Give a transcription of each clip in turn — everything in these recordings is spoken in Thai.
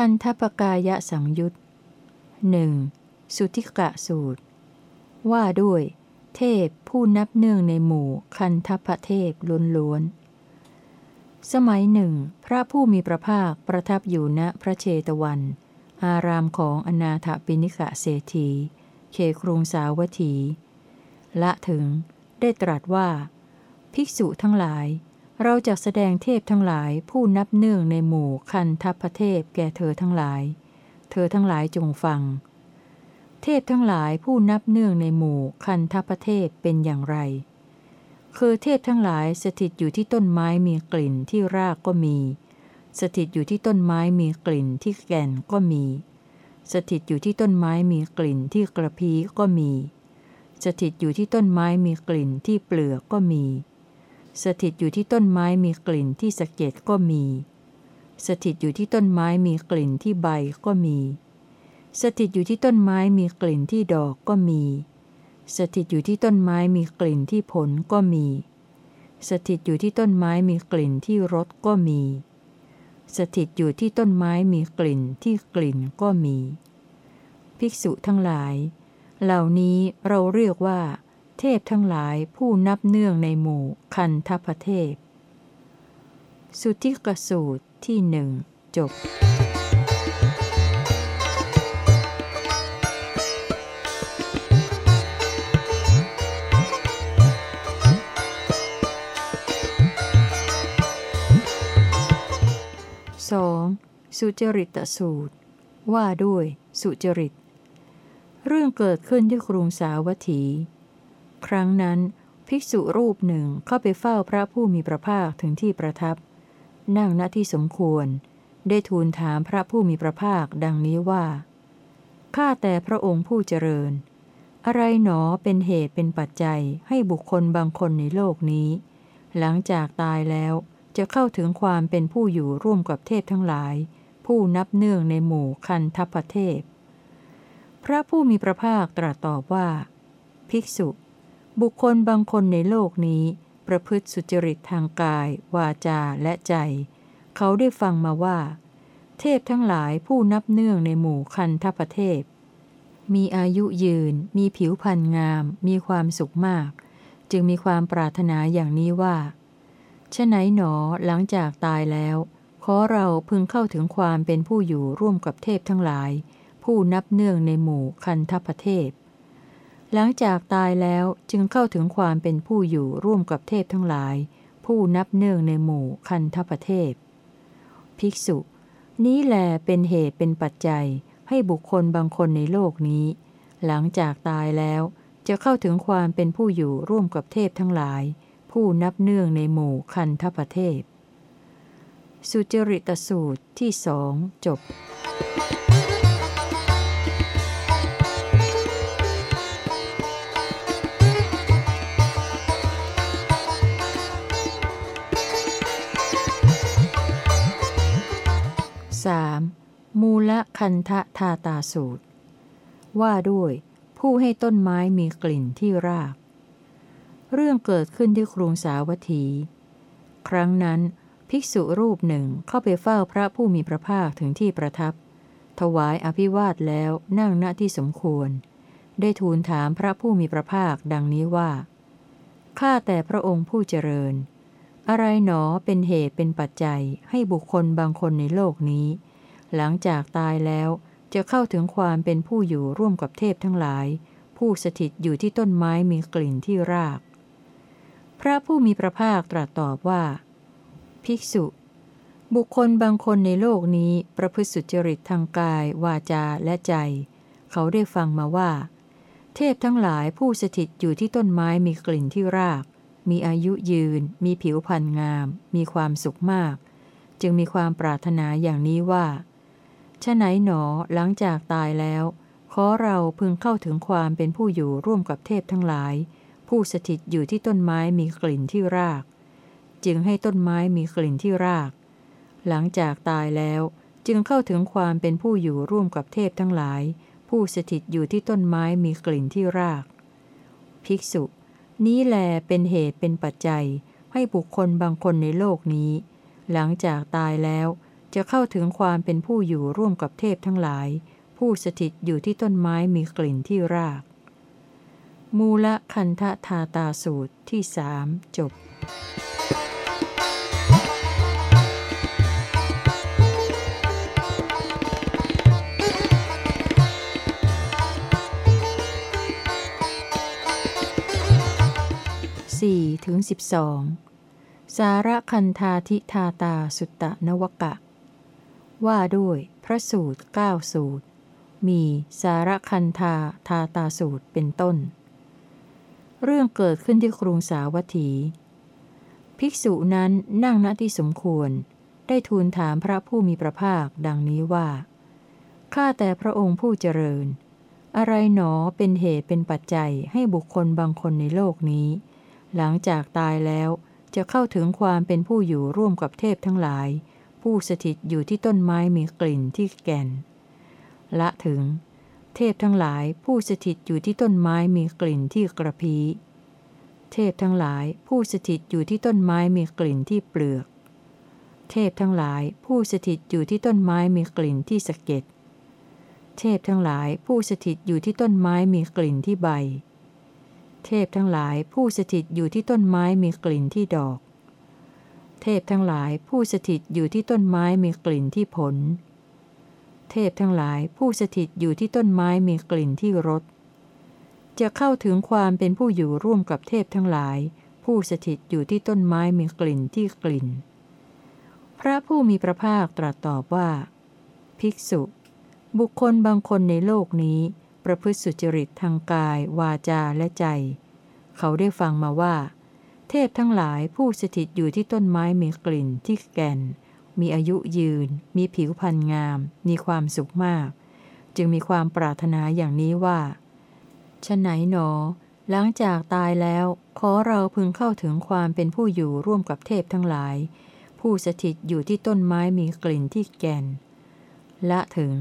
คันทปกายะสังยุตหนึ่งสุทิกะสูตร ว่าด้วย เทพผู้นับเนื่องในหมู่คันทพเทพล้วนๆ สมัยหนึ่ง พระผู้มีพระภาคประทับอยู่ณพระเชตวัน อารามของอนาถปิณิกะเศรษฐีเขครุงสาวัตถี ละถึงได้ตรัสว่า ภิกษุทั้งหลาย เราจะแสดงเทพทั้งหลายผู้นับเนื่องในหมู่คันทัพเทพแก่เธอทั้งหลาย เธอทั้งหลายจงฟัง เทพทั้งหลายผู้นับเนื่องในหมู่คันทัพเทพเป็นอย่างไร คือเทพทั้งหลายสถิตอยู่ที่ต้นไม้มีกลิ่นที่รากก็มี สถิตอยู่ที่ต้นไม้มีกลิ่นที่แก่นก็มี สถิตอยู่ที่ต้นไม้มีกลิ่นที่กระพีก็มี สถิตอยู่ที่ต้นไม้มีกลิ่นที่เปลือกก็มี สถิตอยู่ที่ต้นไม้มีกลิ่นที่สะเก็ดก็มี สถิตอยู่ที่ต้นไม้มีกลิ่นที่ใบก็มี สถิตอยู่ที่ต้นไม้มีกลิ่นที่ดอกก็มี สถิตอยู่ที่ต้นไม้มีกลิ่นที่ผลก็มี สถิตอยู่ที่ต้นไม้มีกลิ่นที่รสก็มี สถิตอยู่ที่ต้นไม้มีกลิ่นที่กลิ่นก็มี ภิกษุทั้งหลาย เหล่านี้เราเรียกว่า เทพทั้งหลายผู้นับเนื่องในหมู่คันทพเทพ สุทิกสูตรที่หนึ่งจบสองสุจริตสูตร ว่าด้วยสุจริต เรื่องเกิดขึ้นที่กรุงสาวัตถี ครั้งนั้น ภิกษุรูปหนึ่งเข้าไปเฝ้าพระผู้มีพระภาคถึงที่ประทับ นั่งณที่สมควร ได้ทูลถามพระผู้มีพระภาคดังนี้ว่า ข้าแต่พระองค์ผู้เจริญ อะไรหนอเป็นเหตุเป็นปัจจัยให้บุคคลบางคนในโลกนี้ หลังจากตายแล้วจะเข้าถึงความเป็นผู้อยู่ร่วมกับเทพทั้งหลาย ผู้นับเนื่องในหมู่คันทัพเทพ พระผู้มีพระภาคตรัสตอบว่า ภิกษุ บุคคลบางคนในโลกนี้ ประพฤติสุจริตทางกาย วาจาและใจ เขาได้ฟังมาว่า เทพทั้งหลายผู้นับเนื่องในหมู่คันทัพเทพ มีอายุยืน มีผิวพรรณงาม มีความสุขมาก จึงมีความปรารถนาอย่างนี้ว่าชะไหนหนอหลังจากตายแล้ว ขอเราพึงเข้าถึงความเป็นผู้อยู่ร่วมกับเทพทั้งหลาย ผู้นับเนื่องในหมู่คันทัพเทพ หลังจากตายแล้วจึงเข้าถึงความเป็นผู้อยู่ร่วมกับเทพทั้งหลาย ผู้นับเนื่องในหมู่คันธปเทพ ภิกษุ นี้แลเป็นเหตุเป็นปัจจัยให้บุคคลบางคนในโลกนี้ หลังจากตายแล้วจะเข้าถึงความเป็นผู้อยู่ร่วมกับเทพทั้งหลาย ผู้นับเนื่องในหมู่คันธปเทพ สุจริตสูตรที่สองจบ 3. มูลคันทะทาตาสูตร ว่าด้วย ผู้ให้ต้นไม้มีกลิ่นที่ราก เรื่องเกิดขึ้นที่กรุงสาวัตถี ครั้งนั้น ภิกษุรูปหนึ่งเข้าไปเฝ้าพระผู้มีพระภาคถึงที่ประทับ ถวายอภิวาทแล้วนั่งณที่สมควร ได้ทูลถามพระผู้มีพระภาคดังนี้ว่า ข้าแต่พระองค์ผู้เจริญ อะไรหนอเป็นเหตุเป็นปัจจัยให้บุคคลบางคนในโลกนี้ หลังจากตายแล้วจะเข้าถึงความเป็นผู้อยู่ร่วมกับเทพทั้งหลาย ผู้สถิตอยู่ที่ต้นไม้มีกลิ่นที่ราก พระผู้มีพระภาคตรัสตอบว่า ภิกษุ บุคคลบางคนในโลกนี้ประพฤติสุจริตทางกาย วาจาและใจ เขาได้ฟังมาว่า เทพทั้งหลายผู้สถิตอยู่ที่ต้นไม้มีกลิ่นที่ราก มีอายุยืน มีผิวพรรณงาม มีความสุขมาก จึงมีความปรารถนาอย่างนี้ว่าชะไหนหนอหลังจากตายแล้ว ขอเราพึงเข้าถึงความเป็นผู้อยู่ร่วมกับเทพทั้งหลาย ผู้สถิตอยู่ที่ต้นไม้มีกลิ่นที่ราก จึงให้ต้นไม้มีกลิ่นที่ราก หลังจากตายแล้วจึงเข้าถึงความเป็นผู้อยู่ร่วมกับเทพทั้งหลาย ผู้สถิตอยู่ที่ต้นไม้มีกลิ่นที่ราก ภิกษุ นี้แลเป็นเหตุเป็นปัจจัย ให้บุคคลบางคนในโลกนี้ หลังจากตายแล้วจะเข้าถึงความเป็นผู้อยู่ร่วมกับเทพทั้งหลาย ผู้สถิตอยู่ที่ต้นไม้มีกลิ่นที่ราก มูลคันธทาตาสูตรที่สามจบ 4ถึง12 สารคันธาทิทาตาสุตตะนวกะ ว่าด้วยพระสูตร 9 สูตร มีสารคันธาทาตาสูตรเป็นต้น เรื่องเกิดขึ้นที่กรุงสาวัตถี ภิกษุนั้นนั่งณที่สมควร ได้ทูลถามพระผู้มีพระภาคดังนี้ว่า ข้าแต่พระองค์ผู้เจริญอะไรหนอเป็นเหตุเป็นปัจจัยให้บุคคลบางคนในโลกนี้ หลังจากตายแล้วจะเข้าถึงความเป็นผู้อยู่ร่วมกับเทพทั้งหลาย ผู้สถิตอยู่ที่ต้นไม้มีกลิ่นที่แก่น ละถึง เทพทั้งหลายผู้สถิตอยู่ที่ต้นไม้มีกลิ่นที่กระพี้เทพทั้งหลายผู้สถิตอยู่ที่ต้นไม้มีกลิ่นที่เปลือก เทพทั้งหลายผู้สถิตอยู่ที่ต้นไม้มีกลิ่นที่สะเก็ด เทพทั้งหลายผู้สถิตอยู่ที่ต้นไม้มีกลิ่นที่ใบ เทพทั้งหลายผู้สถิตอยู่ที่ต้นไม้มีกลิ่นที่ดอก เทพทั้งหลายผู้สถิตอยู่ที่ต้นไม้มีกลิ่นที่ผล เทพทั้งหลายผู้สถิตอยู่ที่ต้นไม้มีกลิ่นที่รส จะเข้าถึงความเป็นผู้อยู่ร่วมกับเทพทั้งหลาย ผู้สถิตอยู่ที่ต้นไม้มีกลิ่นที่กลิ่น พระผู้มีพระภาคตรัสตอบว่า ภิกษุ บุคคลบางคนในโลกนี้ ประพฤติสุจริตทางกาย วาจาและใจ เขาได้ฟังมาว่า เทพทั้งหลายผู้สถิตอยู่ที่ต้นไม้มีกลิ่นที่แก่น มีอายุยืน มีผิวพรรณงาม มีความสุขมาก จึงมีความปรารถนาอย่างนี้ว่าฉไหนหนอ หลังจากตายแล้ว ขอเราพึงเข้าถึงความเป็นผู้อยู่ร่วมกับเทพทั้งหลาย ผู้สถิตอยู่ที่ต้นไม้มีกลิ่นที่แก่น ละถึง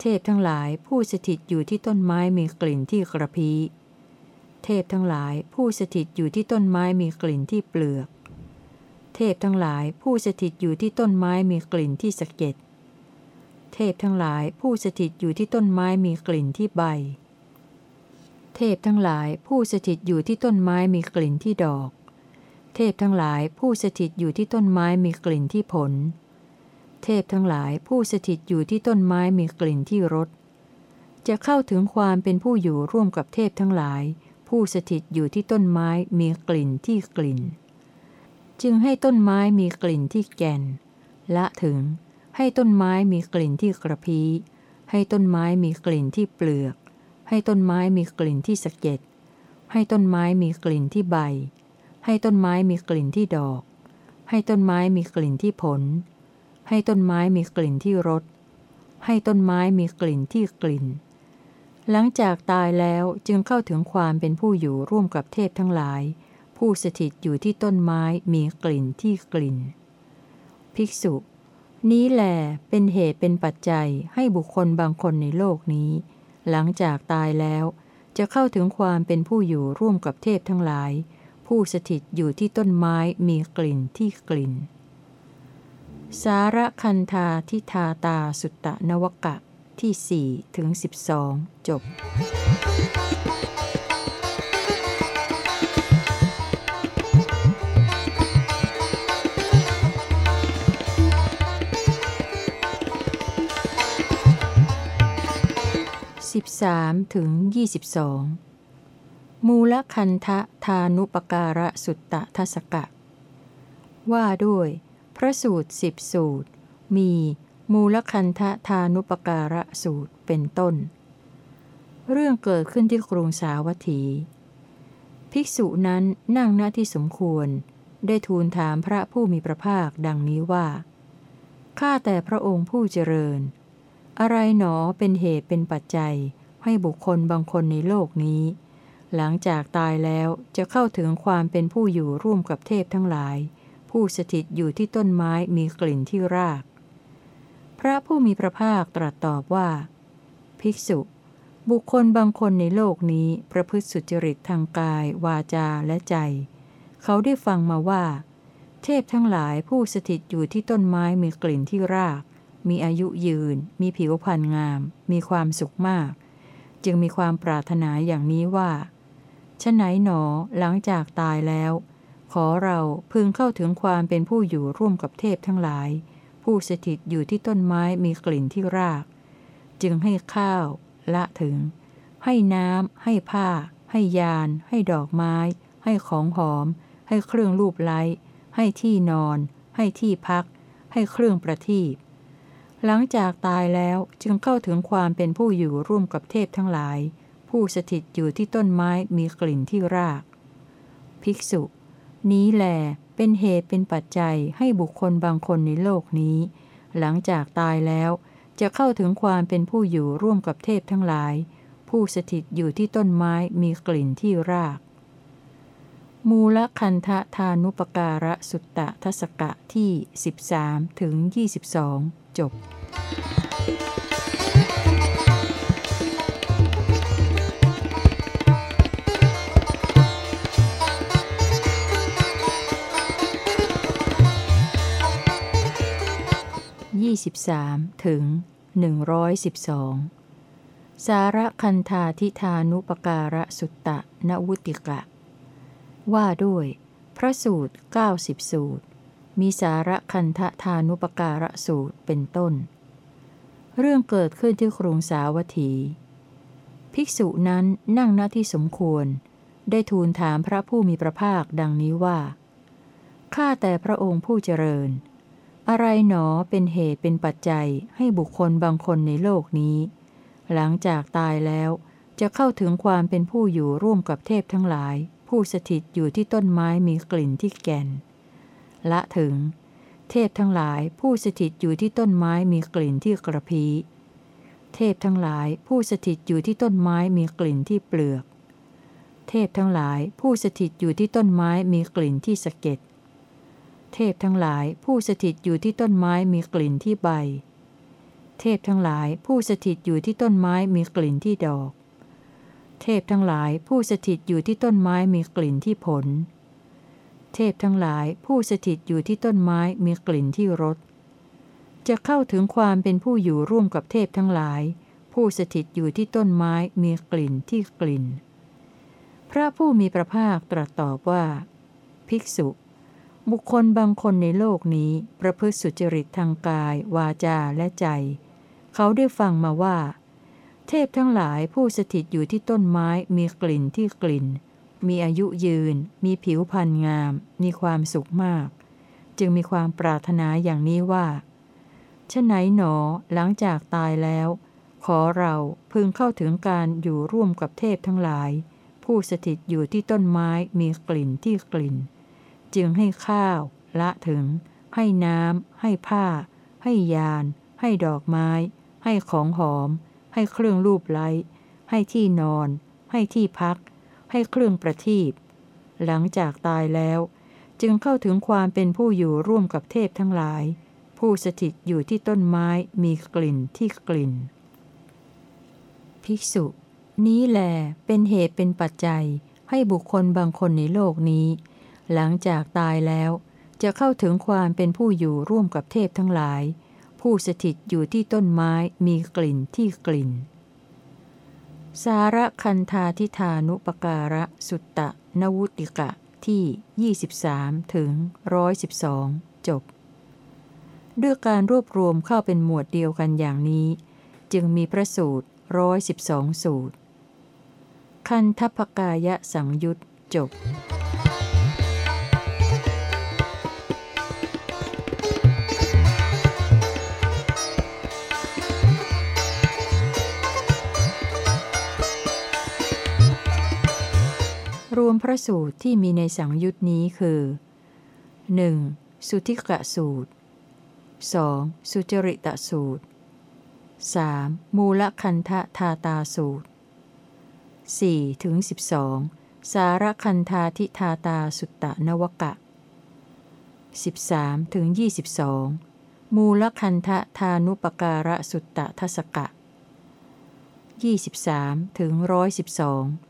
เทพทั้งหลายผู้สถิตอยู่ที่ต้นไม้มีกลิ่นที่กระพี เทพทั้งหลายผู้สถิตอยู่ที่ต้นไม้มีกลิ่นที่เปลือก เทพทั้งหลายผู้สถิตอยู่ที่ต้นไม้มีกลิ่นที่สะเก็ด เทพทั้งหลายผู้สถิตอยู่ที่ต้นไม้มีกลิ่นที่ใบ เทพทั้งหลายผู้สถิตอยู่ที่ต้นไม้มีกลิ่นที่ดอก เทพทั้งหลายผู้สถิตอยู่ที่ต้นไม้มีกลิ่นที่ผล เทพทั้งหลายผู้สถิตอยู่ที่ต้นไม้มีกลิ่นที่รสจะเข้าถึงความเป็นผู้อยู่ร่วมกับเทพทั้งหลาย ผู้สถิตอยู่ที่ต้นไม้มีกลิ่นที่กลิ่น จึงให้ต้นไม้มีกลิ่นที่แก่น ละถึง ให้ต้นไม้มีกลิ่นที่กระพี้ให้ต้นไม้มีกลิ่นที่เปลือก ให้ต้นไม้มีกลิ่นที่สะเก็ดให้ต้นไม้มีกลิ่นที่ใบ ให้ต้นไม้มีกลิ่นที่ดอก ให้ต้นไม้มีกลิ่นที่ผล ให้ต้นไม้มีกลิ่นที่รส ให้ต้นไม้มีกลิ่นที่กลิ่น หลังจากตายแล้วจึงเข้าถึงความเป็นผู้อยู่ร่วมกับเทพทั้งหลาย ผู้สถิตอยู่ที่ต้นไม้มีกลิ่นที่กลิ่น ภิกษุ นี้แหลเป็นเหตุเป็นปัจจัยให้บุคคลบางคนในโลกนี้ หลังจากตายแล้ว จะเข้าถึงความเป็นผู้อยู่ร่วมกับเทพทั้งหลาย ผู้สถิตอยู่ที่ต้นไม้มีกลิ่นที่กลิ่น สารคันธาทิทาตาสุตตะนวกะ ที่สี่ถึงสิบสองจบสิบสามถึงยี่สิบสองมูลคันทะทานุปการะสุตตะทศกะ ว่าด้วย พระสูตรสิบสูตร มีมูลคันธทานุปการะสูตรเป็นต้น เรื่องเกิดขึ้นที่กรุงสาวัตถี ภิกษุนั้นนั่งหน้าที่สมควร ได้ทูลถามพระผู้มีพระภาคดังนี้ว่า ข้าแต่พระองค์ผู้เจริญ อะไรหนอเป็นเหตุเป็นปัจจัย ให้บุคคลบางคนในโลกนี้ หลังจากตายแล้วจะเข้าถึงความเป็นผู้อยู่ร่วมกับเทพทั้งหลาย ผู้สถิตอยู่ที่ต้นไม้มีกลิ่นที่ราก พระผู้มีพระภาคตรัสตอบว่า ภิกษุ บุคคลบางคนในโลกนี้ประพฤติสุจริตทางกาย วาจาและใจ เขาได้ฟังมาว่า เทพทั้งหลายผู้สถิตอยู่ที่ต้นไม้มีกลิ่นที่ราก มีอายุยืน มีผิวพรรณงาม มีความสุขมาก จึงมีความปรารถนาอย่างนี้ว่าชะไหนหนอหลังจากตายแล้ว ขอเราพึงเข้าถึงความเป็นผู้อยู่ร่วมกับเทพทั้งหลาย ผู้สถิตอยู่ที่ต้นไม้มีกลิ่นที่ราก จึงให้ข้าว ละถึง ให้น้ำให้ผ้า ให้ยาน ให้ดอกไม้ ให้ของหอม ให้เครื่องรูปไล้ ให้ที่นอน ให้ที่พัก ให้เครื่องประทีปหลังจากตายแล้วจึงเข้าถึงความเป็นผู้อยู่ร่วมกับเทพทั้งหลาย ผู้สถิตอยู่ที่ต้นไม้มีกลิ่นที่ราก ภิกษุ นี้แหลเป็นเหตุเป็นปัจจัยให้บุคคลบางคนในโลกนี้ หลังจากตายแล้วจะเข้าถึงความเป็นผู้อยู่ร่วมกับเทพทั้งหลาย ผู้สถิตอยู่ที่ต้นไม้มีกลิ่นที่ราก มูลคันธทานุปการะสุตตะทศกะที่ 13ถึง22 จบ 23 ถึง 112 สารคันธาทิธานุปการะสุตตะนวุติกะ ว่าด้วย พระสูตร 90 สูตร มีสารคันธทานุปการะสูตรเป็นต้น เรื่องเกิดขึ้นที่กรุงสาวัตถี ภิกษุนั้นนั่งหน้าที่สมควร ได้ทูลถามพระผู้มีพระภาคดังนี้ว่า ข้าแต่พระองค์ผู้เจริญ อะไรหนอเป็นเหตุเป็นปัจจัยให้บุคคลบางคนในโลกนี้ หลังจากตายแล้วจะเข้าถึงความเป็นผู้อยู่ร่วมกับเทพทั้งหลาย ผู้สถิตอยู่ที่ต้นไม้มีกลิ่นที่แก่น ละถึง เทพทั้งหลายผู้สถิตอยู่ที่ต้นไม้มีกลิ่นที่กระพีเทพทั้งหลายผู้สถิตอยู่ที่ต้นไม้มีกลิ่นที่เปลือก เทพทั้งหลายผู้สถิตอยู่ที่ต้นไม้มีกลิ่นที่สะเก็ด เทพทั้งหลายผู้สถิตอยู่ที่ต้นไม้มีกลิ่นที่ใบ เทพทั้งหลายผู้สถิตอยู่ที่ต้นไม้มีกลิ่นที่ดอก เทพทั้งหลายผู้สถิตอยู่ที่ต้นไม้มีกลิ่นที่ผล เทพทั้งหลายผู้สถิตอยู่ที่ต้นไม้มีกลิ่นที่รส จะเข้าถึงความเป็นผู้อยู่ร่วมกับเทพทั้งหลาย ผู้สถิตอยู่ที่ต้นไม้มีกลิ่นที่กลิ่น พระผู้มีพระภาคตรัสตอบว่า ภิกษุ บุคคลบางคนในโลกนี้ประพฤติสุจริตทางกาย วาจาและใจ เขาได้ฟังมาว่า เทพทั้งหลายผู้สถิตอยู่ที่ต้นไม้มีกลิ่นที่กลิ่น มีอายุยืน มีผิวพรรณงาม มีความสุขมาก จึงมีความปรารถนาอย่างนี้ว่าชะไหนหนอหลังจากตายแล้ว ขอเราพึงเข้าถึงการอยู่ร่วมกับเทพทั้งหลาย ผู้สถิตอยู่ที่ต้นไม้มีกลิ่นที่กลิ่น จึงให้ข้าว ละถึง ให้น้ำ ให้ผ้า ให้ยาน ให้ดอกไม้ ให้ของหอม ให้เครื่องรูปไล้ ให้ที่นอน ให้ที่พัก ให้เครื่องประทีปหลังจากตายแล้ว จึงเข้าถึงความเป็นผู้อยู่ร่วมกับเทพทั้งหลาย ผู้สถิตอยู่ที่ต้นไม้มีกลิ่นที่กลิ่น ภิกษุ นี้แหลเป็นเหตุเป็นปัจจัยให้บุคคลบางคนในโลกนี้ หลังจากตายแล้วจะเข้าถึงความเป็นผู้อยู่ร่วมกับเทพทั้งหลาย ผู้สถิตอยู่ที่ต้นไม้มีกลิ่นที่กลิ่น สารคันธาทิธานุปการะสุตตะนวุติกะที่ 23 ถึง 112 จบ ด้วยการรวบรวมเข้าเป็นหมวดเดียวกันอย่างนี้ จึงมีพระสูตรร้อยสิบสองสูตร คันทพกายะสังยุตจบ รวมพระสูตรที่มีในสังยุตนี้คือ 1. สุทิกะสูตร 2. สุจริตสูตร 3. มูลคันธทาตาสูตร 4 ถึง 12 สารคันธาทิทาตาสุตตนวกะ 13 ถึง 22 มูลคันธทานุปการะสุตตทศกะ 23 ถึง 112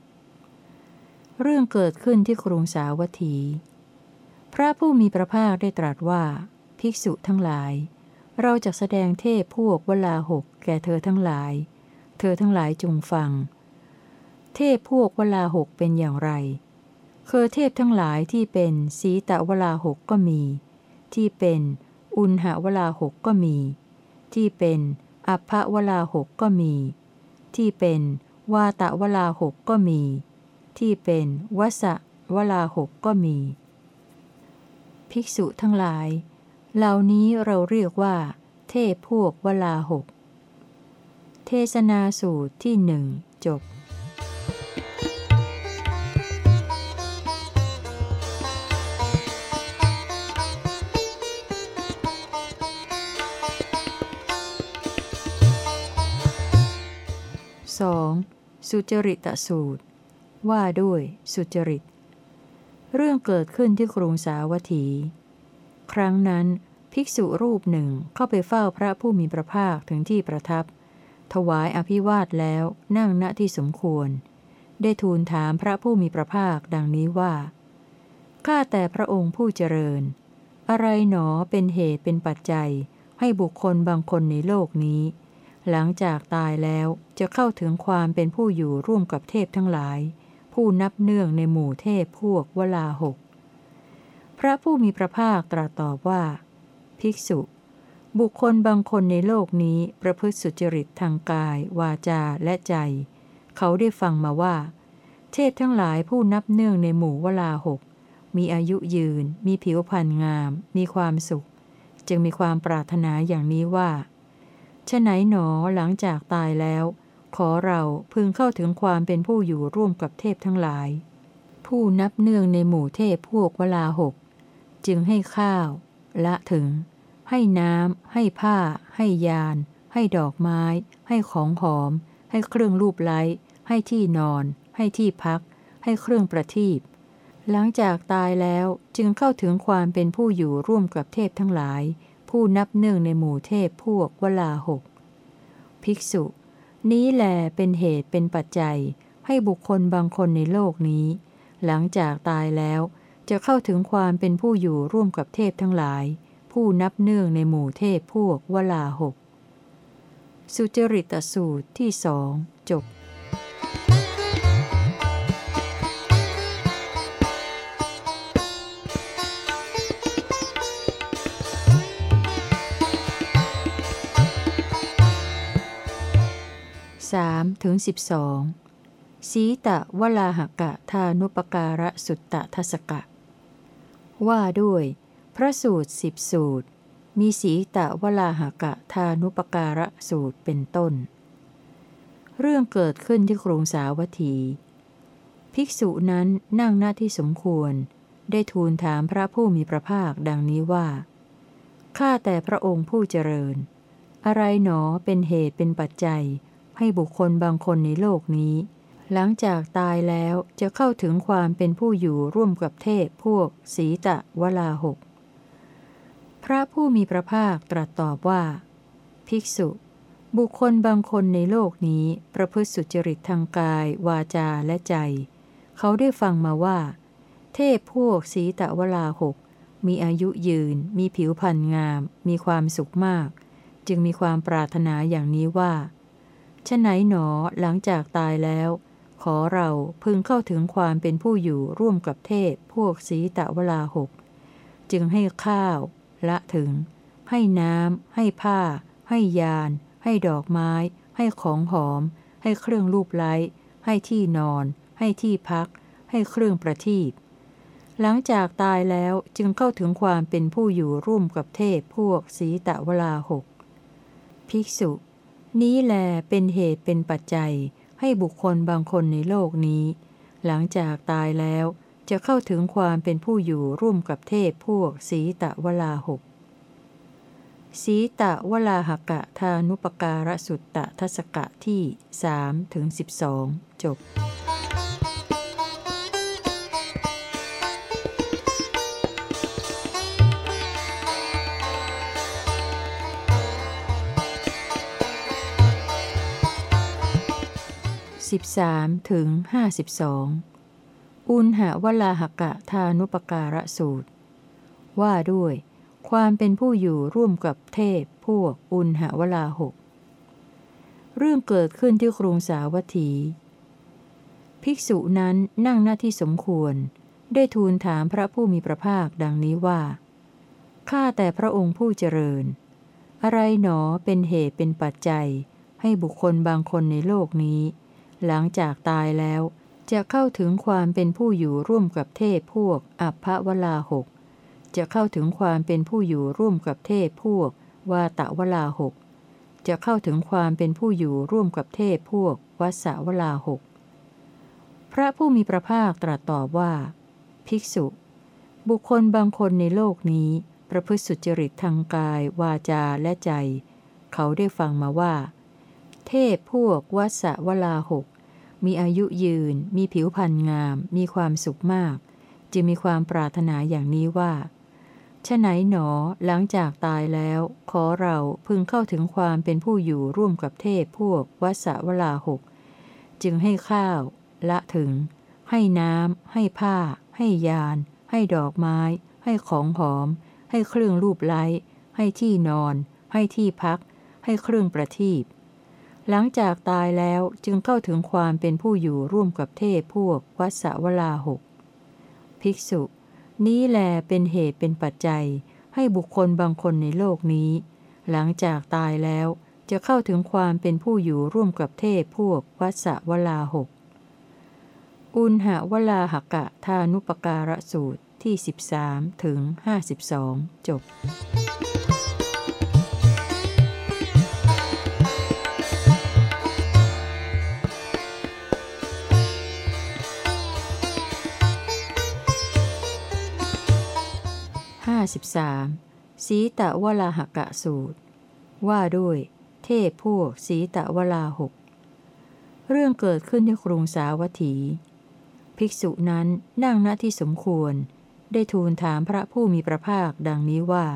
เรื่องเกิดขึ้นที่กรุงสาวัตถี พระผู้มีพระภาคได้ตรัสว่า ภิกษุทั้งหลาย เราจะแสดงเทพพวกวลาหกแก่เธอทั้งหลาย เธอทั้งหลายจงฟัง เทพพวกวลาหกเป็นอย่างไร คือเทพทั้งหลายที่เป็นสีตะวลาหกก็มี ที่เป็นอุณหวลาหกก็มี ที่เป็นอัภวลาหกก็มี ที่เป็นวาตะวลาหกก็มี ที่เป็นวสะวลาหกก็มี ภิกษุทั้งหลาย เหล่านี้เราเรียกว่า เทพพวกวลาหก เทศนาสูตรที่หนึ่งจบ 2. สุจริตสูตร ว่าด้วยสุจริต เรื่องเกิดขึ้นที่กรุงสาวัตถี ครั้งนั้นภิกษุรูปหนึ่งเข้าไปเฝ้าพระผู้มีพระภาคถึงที่ประทับ ถวายอภิวาทแล้วนั่งณที่สมควร ได้ทูลถามพระผู้มีพระภาคดังนี้ว่า ข้าแต่พระองค์ผู้เจริญ อะไรหนอเป็นเหตุเป็นปัจจัย ให้บุคคลบางคนในโลกนี้ หลังจากตายแล้วจะเข้าถึงความเป็นผู้อยู่ร่วมกับเทพทั้งหลาย ผู้นับเนื่องในหมู่เทพพวกวลาหก พระผู้มีพระภาคตรัสตอบว่า ภิกษุ บุคคลบางคนในโลกนี้ประพฤติสุจริตทางกาย วาจาและใจ เขาได้ฟังมาว่า เทพทั้งหลายผู้นับเนื่องในหมู่วลาหก มีอายุยืน มีผิวพรรณงาม มีความสุข จึงมีความปรารถนาอย่างนี้ว่าฉไหนหนอหลังจากตายแล้ว ขอเราพึงเข้าถึงความเป็นผู้อยู่ร่วมกับเทพทั้งหลาย ผู้นับเนื่องในหมู่เทพพวกวลาหก จึงให้ข้าว ละถึง ให้น้ำ ให้ผ้า ให้ยาน ให้ดอกไม้ ให้ของหอม ให้เครื่องรูปไล้ ให้ที่นอน ให้ที่พัก ให้เครื่องประทีปหลังจากตายแล้วจึงเข้าถึงความเป็นผู้อยู่ร่วมกับเทพทั้งหลาย ผู้นับเนื่องในหมู่เทพพวกวลาหก ภิกษุ นี้แหลเป็นเหตุเป็นปัจจัย ให้บุคคลบางคนในโลกนี้ หลังจากตายแล้วจะเข้าถึงความเป็นผู้อยู่ร่วมกับเทพทั้งหลาย ผู้นับเนื่องในหมู่เทพพวกวลาหก สุจริตสูตรที่สองจบ 3ถึง12 สีตะวลาหกะทานุปการะสุตตะทศกะ ว่าด้วย พระสูตรสิบสูตร มีสีตะวลาหกะทานุปการะสูตรเป็นต้น เรื่องเกิดขึ้นที่กรุงสาวัตถี ภิกษุนั้นนั่งหน้าที่สมควร ได้ทูลถามพระผู้มีพระภาคดังนี้ว่า ข้าแต่พระองค์ผู้เจริญอะไรหนอเป็นเหตุเป็นปัจจัย ให้บุคคลบางคนในโลกนี้ หลังจากตายแล้วจะเข้าถึงความเป็นผู้อยู่ร่วมกับเทพพวก สีตะวลาหก พระผู้มีพระภาคตรัสตอบว่า ภิกษุ บุคคลบางคนในโลกนี้ประพฤติสุจริตทางกาย วาจาและใจ เขาได้ฟังมาว่า เทพพวกสีตะวลาหกมีอายุยืน มีผิวพรรณงาม มีความสุขมาก จึงมีความปรารถนาอย่างนี้ว่า ฉะไหนหนอหลังจากตายแล้ว ขอเราพึงเข้าถึงความเป็นผู้อยู่ร่วมกับเทพพวกสีตะวลาหก จึงให้ข้าว ละถึง ให้น้ำให้ผ้า ให้ยาน ให้ดอกไม้ ให้ของหอม ให้เครื่องรูปไล้ ให้ที่นอน ให้ที่พัก ให้เครื่องประทีปหลังจากตายแล้วจึงเข้าถึงความเป็นผู้อยู่ร่วมกับเทพพวกสีตะวลาหก ภิกษุ นี้แลเป็นเหตุเป็นปัจจัย ให้บุคคลบางคนในโลกนี้ หลังจากตายแล้วจะเข้าถึงความเป็นผู้อยู่ร่วมกับเทพพวกสีตะวลาหกสีตะวลาหกะทานุปการสุตตะทศกะที่สถึงสิบองจบ 13ถึง52 อุณหวลาหกะทานุปการะสูตร ว่าด้วย ความเป็นผู้อยู่ร่วมกับเทพพวกอุณหวลาหก เรื่องเกิดขึ้นที่กรุงสาวัตถี ภิกษุนั้นนั่งหน้าที่สมควร ได้ทูลถามพระผู้มีพระภาคดังนี้ว่า ข้าแต่พระองค์ผู้เจริญ อะไรหนอเป็นเหตุเป็นปัจจัยให้บุคคลบางคนในโลกนี้ หลังจากตายแล้ว จะเข้าถึงความเป็นผู้อยู่ร่วมกับเทพพวก อัพพวลาหก จะเข้าถึงความเป็นผู้อยู่ร่วมกับเทพพวก วาตะวลาหก จะเข้าถึงความเป็นผู้อยู่ร่วมกับเทพพวก วัสวลาหก พระผู้มีพระภาคตรัสตอบว่า ภิกษุ บุคคลบางคนในโลกนี้ ประพฤติสุจริตทางกาย วาจาและใจ เขาได้ฟังมาว่า เทพพวกวัสวลาหก มีอายุยืน มีผิวพรรณงาม มีความสุขมาก จึงมีความปรารถนาอย่างนี้ว่าฉไหนหนอหลังจากตายแล้ว ขอเราพึงเข้าถึงความเป็นผู้อยู่ร่วมกับเทพพวกวัสวลาหก จึงให้ข้าว ละถึง ให้น้ำให้ผ้า ให้ยาน ให้ดอกไม้ ให้ของหอม ให้เครื่องรูปไล้ ให้ที่นอน ให้ที่พัก ให้เครื่องประทีป หลังจากตายแล้วจึงเข้าถึงความเป็นผู้อยู่ร่วมกับเทพพวกวัสวลาหก ภิกษุ นี้แลเป็นเหตุเป็นปัจจัย ให้บุคคลบางคนในโลกนี้ หลังจากตายแล้วจะเข้าถึงความเป็นผู้อยู่ร่วมกับเทพพวกวัสวลาหก อุณหวลาหกะทานุปการะสูตรที่ 13 ถึง 52 จบ 53สีตะวลาหกะสูตร ว่าด้วย เทพพวกสีตะวลาหก เรื่องเกิดขึ้นที่กรุงสาวัตถี ภิกษุนั้นนั่งณที่สมควร ได้ทูลถามพระผู้มีพระภาคดังนี้ว่า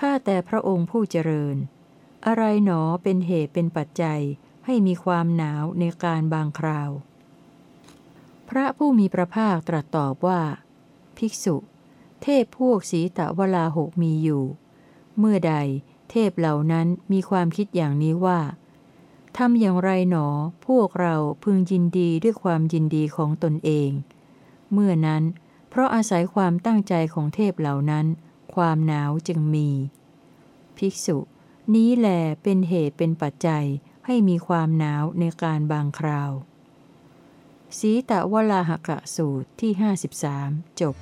ข้าแต่พระองค์ผู้เจริญ อะไรหนอเป็นเหตุเป็นปัจจัยให้มีความหนาวในการบางคราว พระผู้มีพระภาคตรัสตอบว่า ภิกษุ เทพพวกสีตะวลาหกมีอยู่ เมื่อใดเทพเหล่านั้นมีความคิดอย่างนี้ว่าทำอย่างไรหนอ พวกเราพึงยินดีด้วยความยินดีของตนเอง เมื่อนั้น เพราะอาศัยความตั้งใจของเทพเหล่านั้น ความหนาวจึงมี ภิกษุ นี้แหลเป็นเหตุเป็นปัจจัยให้มีความหนาวในการบางคราว สีตะวลาหกะสูตรที่ 53 จบ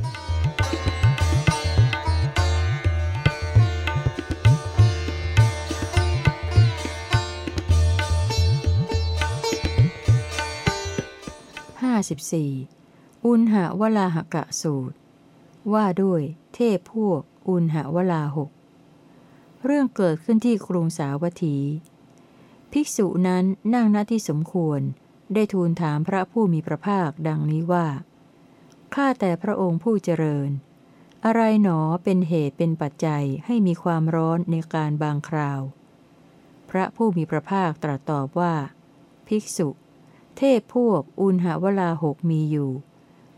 54 อุณหวลาหกะสูตร ว่าด้วย เทพพวก อุณหวลาหก เรื่องเกิดขึ้นที่กรุงสาวัตถี ภิกษุนั้นนั่งณที่สมควร ได้ทูลถามพระผู้มีพระภาคดังนี้ว่า ข้าแต่พระองค์ผู้เจริญ อะไรหนอเป็นเหตุเป็นปัจจัยให้มีความร้อนในการบางคราว พระผู้มีพระภาคตรัสตอบว่า ภิกษุ เทพพวกอุณหวลาหกมีอยู่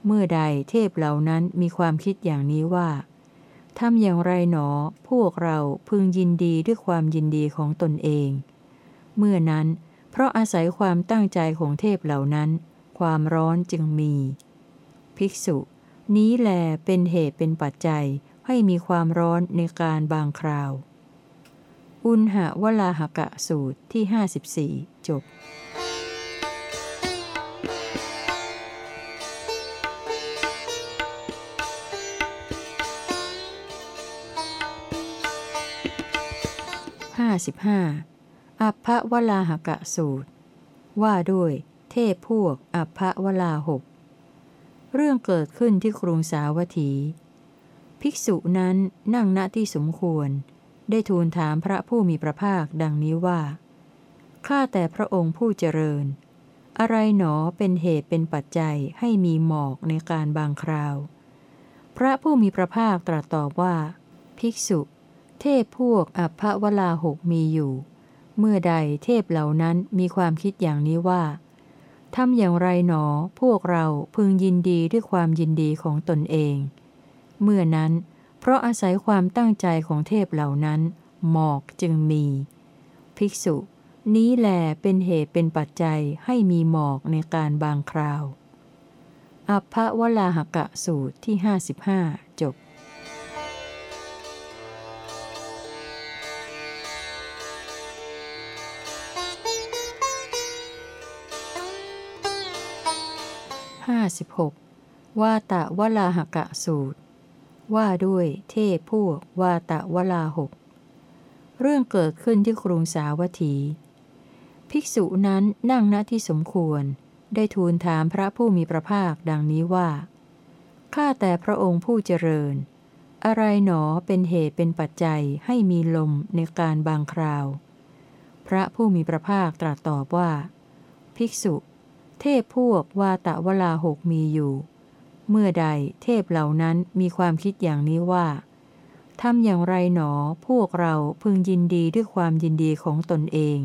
เมื่อใดเทพเหล่านั้นมีความคิดอย่างนี้ว่าทำอย่างไรหนอ พวกเราพึงยินดีด้วยความยินดีของตนเอง เมื่อนั้น เพราะอาศัยความตั้งใจของเทพเหล่านั้น ความร้อนจึงมี ภิกษุ นี้แลเป็นเหตุเป็นปัจจัยให้มีความร้อนในการบางคราว อุณหวลาหกะสูตรที่ 54 จบ 55อัพพวลาหกะสูตร ว่าด้วย เทพพวกอัพพวลาหก เรื่องเกิดขึ้นที่กรุงสาวัตถี ภิกษุนั้นนั่งณที่สมควร ได้ทูลถามพระผู้มีพระภาคดังนี้ว่า ข้าแต่พระองค์ผู้เจริญ อะไรหนอเป็นเหตุเป็นปัจจัยให้มีหมอกในการบางคราว พระผู้มีพระภาคตรัสตอบว่า ภิกษุ เทพพวกอัภวลาหกมีอยู่ เมื่อใดเทพเหล่านั้นมีความคิดอย่างนี้ว่าทำอย่างไรหนอ พวกเราพึงยินดีด้วยความยินดีของตนเอง เมื่อนั้น เพราะอาศัยความตั้งใจของเทพเหล่านั้น หมอกจึงมี ภิกษุ นี้แหลเป็นเหตุเป็นปัจจัยให้มีหมอกในการบางคราว อัพพะวลาหกะสูตรที่ห้าสิบห้า กวาตะวลาหกะสูตร ว่าด้วยเทพพวกวาตะวลาหก เรื่องเกิดขึ้นที่กรุงสาวัตถี ภิกษุนั้นนั่งณที่สมควร ได้ทูลถามพระผู้มีพระภาคดังนี้ว่า ข้าแต่พระองค์ผู้เจริญ อะไรหนอเป็นเหตุเป็นปัจจัยให้มีลมในการบางคราว พระผู้มีพระภาคตรัสตอบว่า ภิกษุ เทพพวกวาตะวลาหกมีอยู่ เมื่อใดเทพเหล่านั้นมีความคิดอย่างนี้ว่าทำอย่างไรหนอพวกเราพึงยินดีด้วยความยินดีของตนเอง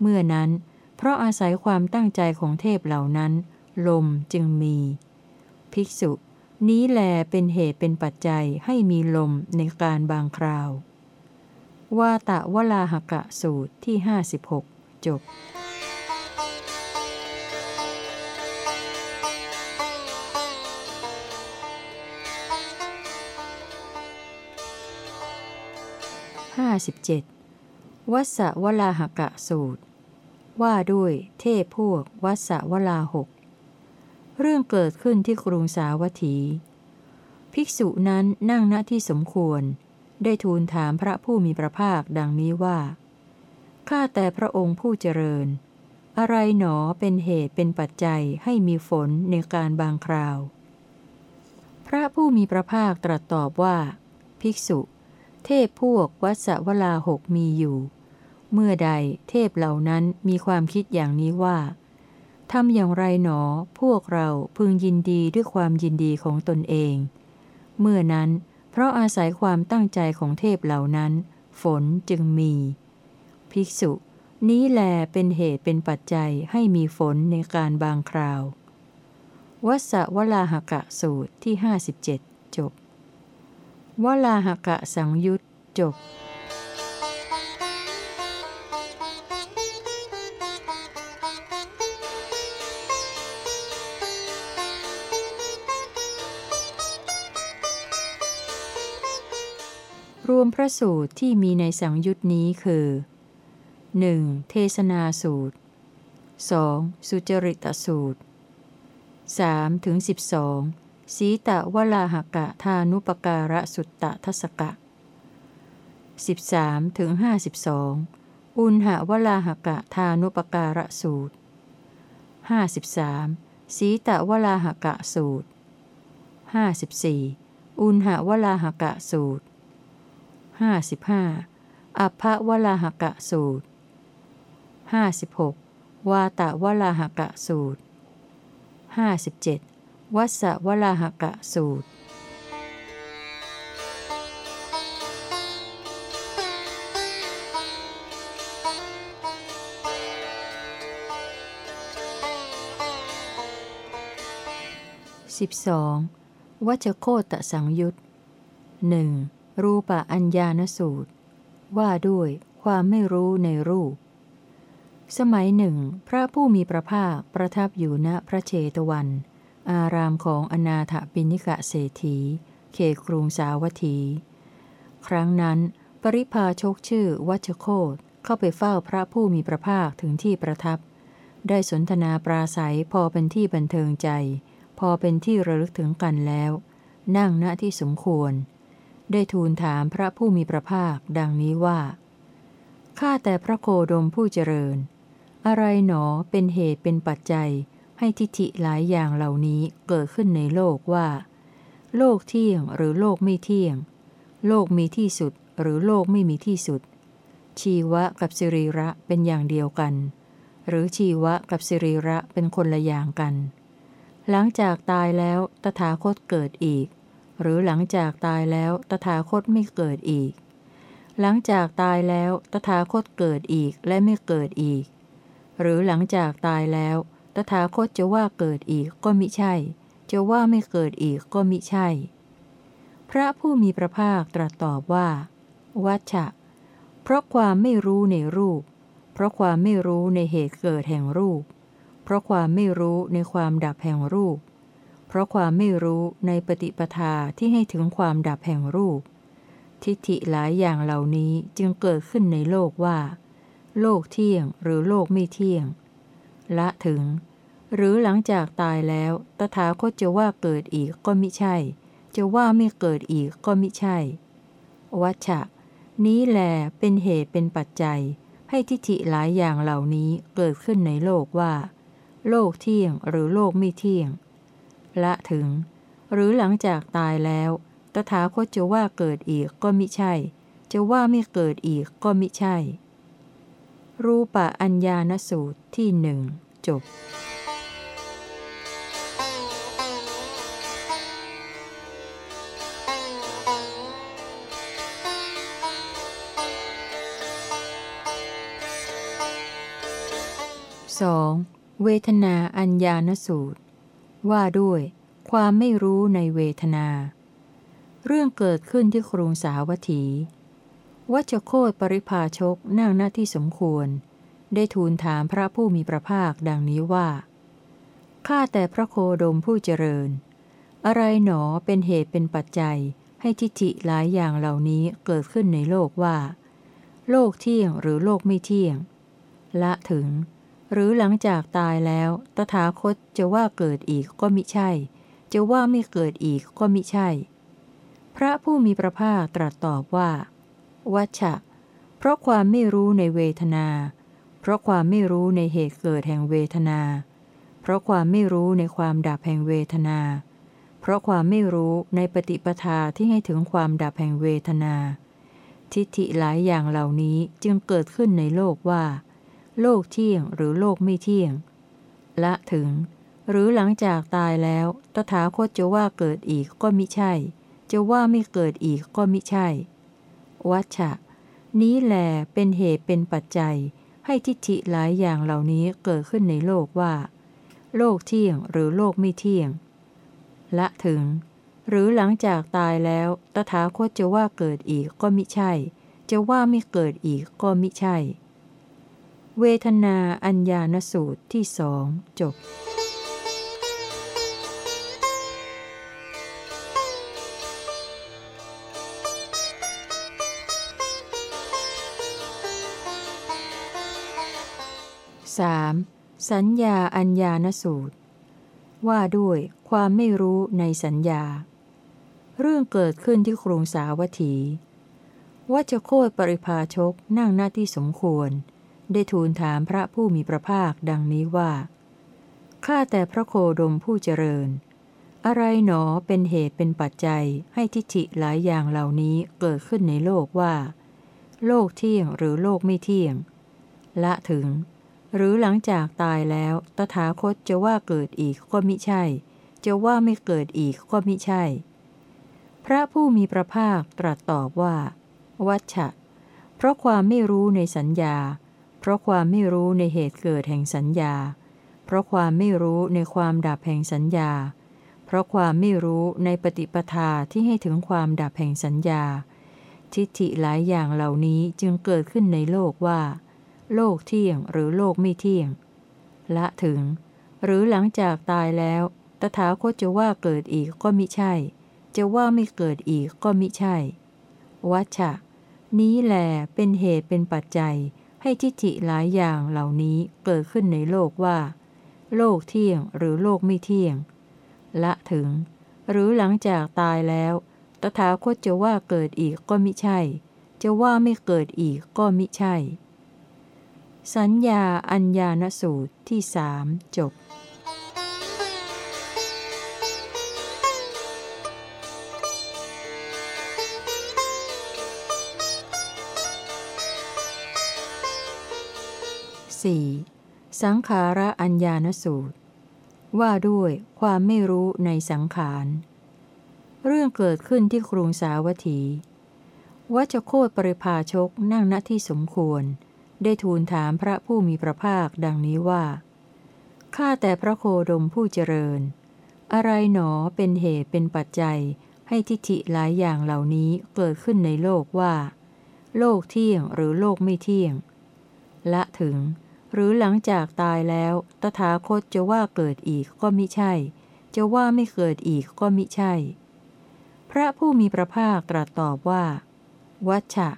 เมื่อนั้น เพราะอาศัยความตั้งใจของเทพเหล่านั้น ลมจึงมี ภิกษุ นี้แลเป็นเหตุเป็นปัจจัยให้มีลมในการบางคราว ว่าตะวลาหกะสูตรที่ 56 จบ ห้าสิบเจ็ดวัสวลาหกะสูตร ว่าด้วยเทพพวกวัสวลาหก เรื่องเกิดขึ้นที่กรุงสาวัตถี ภิกษุนั้นนั่งณที่สมควร ได้ทูลถามพระผู้มีพระภาคดังนี้ว่า ข้าแต่พระองค์ผู้เจริญ อะไรหนอเป็นเหตุเป็นปัจจัยให้มีฝนในการบางคราว พระผู้มีพระภาคตรัสตอบว่า ภิกษุ เทพพวกวัสวลาหกมีอยู่ เมื่อใดเทพเหล่านั้นมีความคิดอย่างนี้ว่าทำอย่างไรหนอ พวกเราพึงยินดีด้วยความยินดีของตนเอง เมื่อนั้น เพราะอาศัยความตั้งใจของเทพเหล่านั้น ฝนจึงมี ภิกษุ นี้แลเป็นเหตุเป็นปัจจัยให้มีฝนในการบางคราว วัสวลาหกะสูตรที่ 57 จบ วลาหกะสังยุตจบรวมพระสูตรที่มีในสังยุตนี้คือ 1. เทศนาสูตร 2. สุจริตสูตร 3 ถึง 12 สีตะวลาหกะทานุปการะสุตตะทศกะ 13ถึง52 อุณหวลาหกะทานุปการะสูตร 53. สีตะวลาหกะสูตร 54. อุณหวลาหกะสูตรห้าสิบห้าอัพพะวลาหกะสูตรห้าสิบหกวาตะวลาหกะสูตรห้าสิบเจ็ด วัสวลาหกะสูตรสิบสองวัชโคตสังยุตหนึ่งรูปะอัญญานสูตร ว่าด้วยความไม่รู้ในรูป สมัยหนึ่ง พระผู้มีพระภาคประทับอยู่ณพระเชตวัน อารามของอนาถปิณิกะเศรษฐี เขครุงสาวัตถี ครั้งนั้น ปริพาชกชื่อวัชโคตเข้าไปเฝ้าพระผู้มีพระภาคถึงที่ประทับ ได้สนทนาปราศัยพอเป็นที่บันเทิงใจ พอเป็นที่ระลึกถึงกันแล้ว นั่งณที่สมควร ได้ทูลถามพระผู้มีพระภาคดังนี้ว่า ข้าแต่พระโคดมผู้เจริญ อะไรหนอเป็นเหตุเป็นปัจจัย ให้ทิฏฐิหลายอย่างเหล่านี้เกิดขึ้นในโลกว่า โลกเที่ยงหรือโลกไม่เที่ยง โลกมีที่สุดหรือโลกไม่มีที่สุด ชีวะกับสิริระเป็นอย่างเดียวกัน หรือชีวะกับสิริระเป็นคนละอย่างกัน หลังจากตายแล้วตถาคตเกิดอีก หรือหลังจากตายแล้วตถาคตไม่เกิดอีก หลังจากตายแล้วตถาคตเกิดอีกและไม่เกิดอีก หรือหลังจากตายแล้ว ตถาคตจะว่าเกิดอีกก็มิใช่ จะว่าไม่เกิดอีกก็มิใช่ พระผู้มีพระภาคตรัสตอบว่า วัชชะ เพราะความไม่รู้ในรูป เพราะความไม่รู้ในเหตุเกิดแห่งรูป เพราะความไม่รู้ในความดับแห่งรูป เพราะความไม่รู้ในปฏิปทาที่ให้ถึงความดับแห่งรูป ทิฏฐิหลายอย่างเหล่านี้จึงเกิดขึ้นในโลกว่า โลกเที่ยงหรือโลกไม่เที่ยง ละถึง หรือหลังจากตายแล้วตถาคตจะว่าเกิดอีกก็มิใช่ จะว่าไม่เกิดอีกก็มิใช่ วัชชะ นี้แลเป็นเหตุเป็นปัจจัย ให้ทิฏฐิหลายอย่างเหล่านี้เกิดขึ้นในโลกว่า โลกเที่ยงหรือโลกไม่เที่ยง ละถึง หรือหลังจากตายแล้วตถาคตจะว่าเกิดอีกก็มิใช่ จะว่าไม่เกิดอีกก็มิใช่ รูปะอัญญานสูตรที่หนึ่งจบ 2. เวทนาอัญญานสูตร ว่าด้วย ความไม่รู้ในเวทนา เรื่องเกิดขึ้นที่ครุงสาวัตถี วัชโคตปริภาชกนั่งหน้าที่สมควร ได้ทูลถามพระผู้มีพระภาคดังนี้ว่า ข้าแต่พระโคดมผู้เจริญ อะไรหนอเป็นเหตุเป็นปัจจัย ให้ทิฏฐิหลายอย่างเหล่านี้เกิดขึ้นในโลกว่า โลกเที่ยงหรือโลกไม่เที่ยง ละถึง หรือหลังจากตายแล้ว ตถาคตจะว่าเกิดอีกก็มิใช่ จะว่าไม่เกิดอีกก็มิใช่ พระผู้มีพระภาคตรัสตอบว่า วัชชะ เพราะความไม่รู้ในเวทนา เพราะความไม่รู้ในเหตุเกิดแห่งเวทนา เพราะความไม่รู้ในความดับแห่งเวทนา เพราะความไม่รู้ในปฏิปทาที่ให้ถึงความดับแห่งเวทนา ทิฏฐิหลายอย่างเหล่านี้จึงเกิดขึ้นในโลกว่า โลกเที่ยงหรือโลกไม่เที่ยง ละถึง หรือหลังจากตายแล้วตถาคตจะว่าเกิดอีกก็มิใช่ จะว่าไม่เกิดอีกก็มิใช่ วัชชะ นี้แลเป็นเหตุเป็นปัจจัย ให้ทิฏฐิหลายอย่างเหล่านี้เกิดขึ้นในโลกว่า โลกเที่ยงหรือโลกไม่เที่ยง ละถึง หรือหลังจากตายแล้ว ตถาคตจะว่าเกิดอีกก็มิใช่ จะว่าไม่เกิดอีกก็มิใช่ เวทนาอัญญานสูตรที่สองจบ 3. สัญญาอัญญานสูตร ว่าด้วยความไม่รู้ในสัญญา เรื่องเกิดขึ้นที่กรุงสาวัตถีวัชโคตปริภาชกนั่งหน้าที่สมควร ได้ทูลถามพระผู้มีพระภาคดังนี้ว่าข้าแต่พระโคดมผู้เจริญ อะไรหนอเป็นเหตุเป็นปัจจัยให้ทิฏฐิหลายอย่างเหล่านี้เกิดขึ้นในโลกว่า โลกเที่ยงหรือโลกไม่เที่ยง ละถึง หรือหลังจากตายแล้ว ตถาคตจะว่าเกิดอีกก็มิใช่ จะว่าไม่เกิดอีกก็มิใช่ พระผู้มีพระภาคตรัสตอบว่า วัชชะ เพราะความไม่รู้ในสัญญา เพราะความไม่รู้ในเหตุเกิดแห่งสัญญา เพราะความไม่รู้ในความดับแห่งสัญญา เพราะความไม่รู้ในปฏิปทาที่ให้ถึงความดับแห่งสัญญา ทิฏฐิหลายอย่างเหล่านี้จึงเกิดขึ้นในโลกว่า โลกเที่ยงหรือโลกไม่เที่ยง ละถึง หรือหลังจากตายแล้ว ตถาคตจะว่าเกิดอีกก็มิใช่ จะว่าไม่เกิดอีกก็มิใช่ วัชชะ นี้แลเป็นเหตุเป็นปัจจัย ให้ทิฏฐิหลายอย่างเหล่านี้เกิดขึ้นในโลกว่า โลกเที่ยงหรือโลกไม่เที่ยง ละถึง หรือหลังจากตายแล้ว ตถาคตจะว่าเกิดอีกก็มิใช่ จะว่าไม่เกิดอีกก็มิใช่ สัญญาอัญญานสูตรที่สามจบ 4. สังขาระอัญญานสูตร ว่าด้วยความไม่รู้ในสังขาร เรื่องเกิดขึ้นที่กรุงสาวัตถี วัชโคตปริภาชกนั่งณที่สมควร ได้ทูลถามพระผู้มีพระภาคดังนี้ว่า ข้าแต่พระโคดมผู้เจริญ อะไรหนอเป็นเหตุเป็นปัจจัย ให้ทิฏฐิหลายอย่างเหล่านี้เกิดขึ้นในโลกว่า โลกเที่ยงหรือโลกไม่เที่ยง ละถึง หรือหลังจากตายแล้ว ตถาคตจะว่าเกิดอีกก็มิใช่ จะว่าไม่เกิดอีกก็มิใช่ พระผู้มีพระภาคตรัสตอบว่า วัชชะ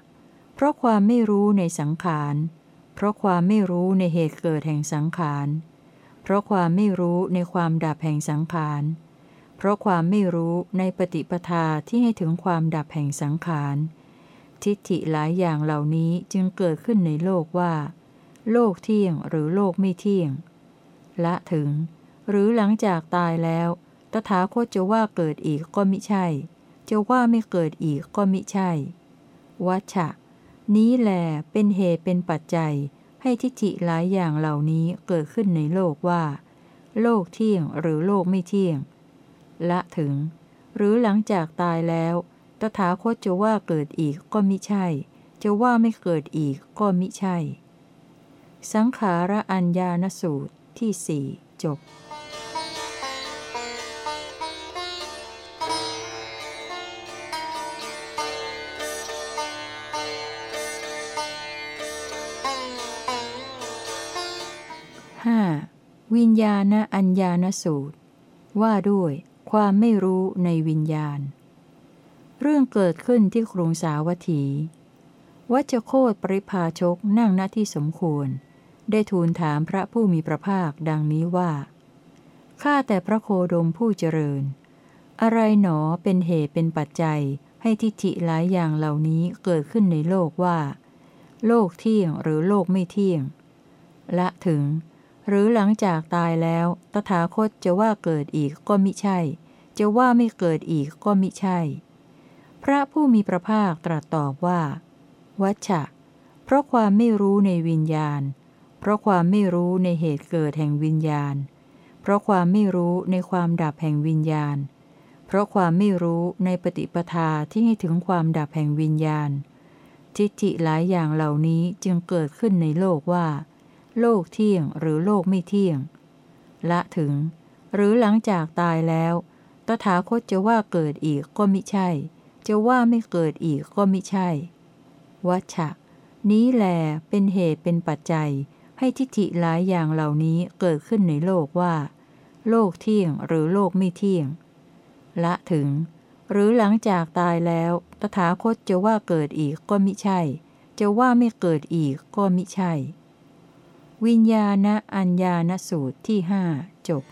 ราะความไม่รู้ในสังขาร เพราะความไม่รู้ในเหตุเกิดแห่งสังขาร เพราะความไม่รู้ในความดับแห่งสังขาร เพราะความไม่รู้ในปฏิปทาที่ให้ถึงความดับแห่งสังขาร ทิฏฐิหลายอย่างเหล่านี้จึงเกิดขึ้นในโลกว่า โลกเที่ยงหรือโลกไม่เที่ยง ละถึง หรือหลังจากตายแล้ว ตถาคตจะว่าเกิดอีกก็มิใช่ จะว่าไม่เกิดอีกก็มิใช่ วัชชะ นี้แลเป็นเหตุเป็นปัจจัย ให้ทิฏฐิหลายอย่างเหล่านี้เกิดขึ้นในโลกว่า โลกเที่ยงหรือโลกไม่เที่ยง ละถึง หรือหลังจากตายแล้ว ตถาคตจะว่าเกิดอีกก็มิใช่ จะว่าไม่เกิดอีกก็มิใช่ สังขาระอัญญานสูตรที่สี่จบ 5. วิญญาณอัญญานสูตร ว่าด้วยความไม่รู้ในวิญญาณ เรื่องเกิดขึ้นที่กรุงสาวัตถี วัชโคตปริพาชกนั่งณที่สมควร ได้ทูลถามพระผู้มีพระภาคดังนี้ว่า ข้าแต่พระโคดมผู้เจริญ อะไรหนอเป็นเหตุเป็นปัจจัยให้ทิฏฐิหลายอย่างเหล่านี้เกิดขึ้นในโลกว่า โลกเที่ยงหรือโลกไม่เที่ยง ละถึง หรือหลังจากตายแล้ว ตถาคตจะว่าเกิดอีกก็มิใช่ จะว่าไม่เกิดอีกก็มิใช่ พระผู้มีพระภาคตรัสตอบว่า วัชชะ เพราะความไม่รู้ในวิญญาณ เพราะความไม่รู้ในเหตุเกิดแห่งวิญญาณ เพราะความไม่รู้ในความดับแห่งวิญญาณ เพราะความไม่รู้ในปฏิปทาที่ให้ถึงความดับแห่งวิญญาณ ทิฏฐิหลายอย่างเหล่านี้จึงเกิดขึ้นในโลกว่า โลกเที่ยงหรือโลกไม่เที่ยง ละถึง หรือหลังจากตายแล้ว ตถาคตจะว่าเกิดอีกก็มิใช่ จะว่าไม่เกิดอีกก็มิใช่ วัชชะนี้แลเป็นเหตุเป็นปัจจัย ให้ทิฏฐิหลายอย่างเหล่านี้เกิดขึ้นในโลกว่า โลกเที่ยงหรือโลกไม่เที่ยง ละถึง หรือหลังจากตายแล้ว ตถาคตจะว่าเกิดอีกก็มิใช่ จะว่าไม่เกิดอีกก็มิใช่ วิญญาณอัญญาณสูตรที่หจบ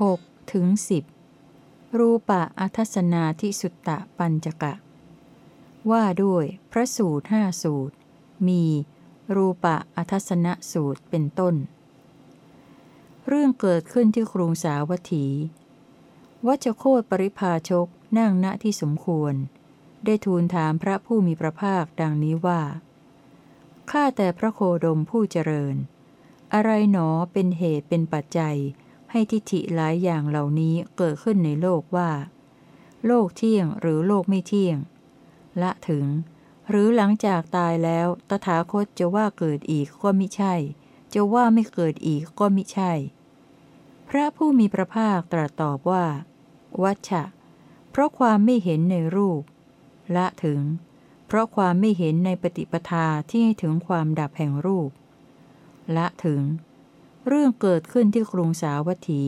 6ถึง10รูปะอัทสนาทิสุตตะปัญจกะ ว่าด้วยพระสูตรห้าสูตร มีรูปะอัทสนสูตรเป็นต้น เรื่องเกิดขึ้นที่กรุงสาวัตถี วัชโคตปริพาชกนั่งณที่สมควร ได้ทูลถามพระผู้มีพระภาคดังนี้ว่า ข้าแต่พระโคดมผู้เจริญ อะไรหนอเป็นเหตุเป็นปัจจัย ให้ทิฏฐิหลายอย่างเหล่านี้เกิดขึ้นในโลกว่า โลกเที่ยงหรือโลกไม่เที่ยง ละถึง หรือหลังจากตายแล้วตถาคตจะว่าเกิดอีกก็ไมิใช่จะว่าไม่เกิดอีกก็มิใช่ พระผู้มีพระภาคตรัสตอบว่า วัชชะ เพราะความไม่เห็นในรูป ละถึง เพราะความไม่เห็นในปฏิปทาที่ให้ถึงความดับแห่งรูป ละถึง เรื่องเกิดขึ้นที่กรุงสาวัตถี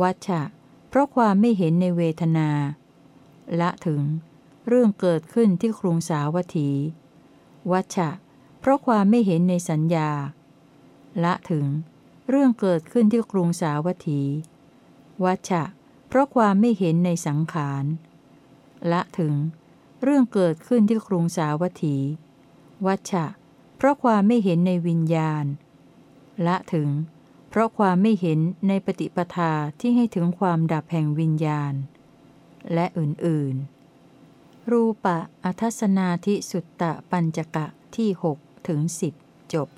วัชชะ เพราะความไม่เห็นในเวทนา ละถึง เรื่องเกิดขึ้นที่กรุงสาวัตถี วัชชะ เพราะความไม่เห็นในสัญญา ละถึง เรื่องเกิดขึ้นที่กรุงสาวัตถี วัชชะ เพราะความไม่เห็นในสังขาร ละถึง เรื่องเกิดขึ้นที่กรุงสาวัตถี วัชชะ เพราะความไม่เห็นในวิญญาณ ละถึง เพราะความไม่เห็นในปฏิปทาที่ให้ถึงความดับแห่งวิญญาณ และอื่นๆ รูปะอัทสนาทิสุตตะปัญจกะที่6ถึง10จบ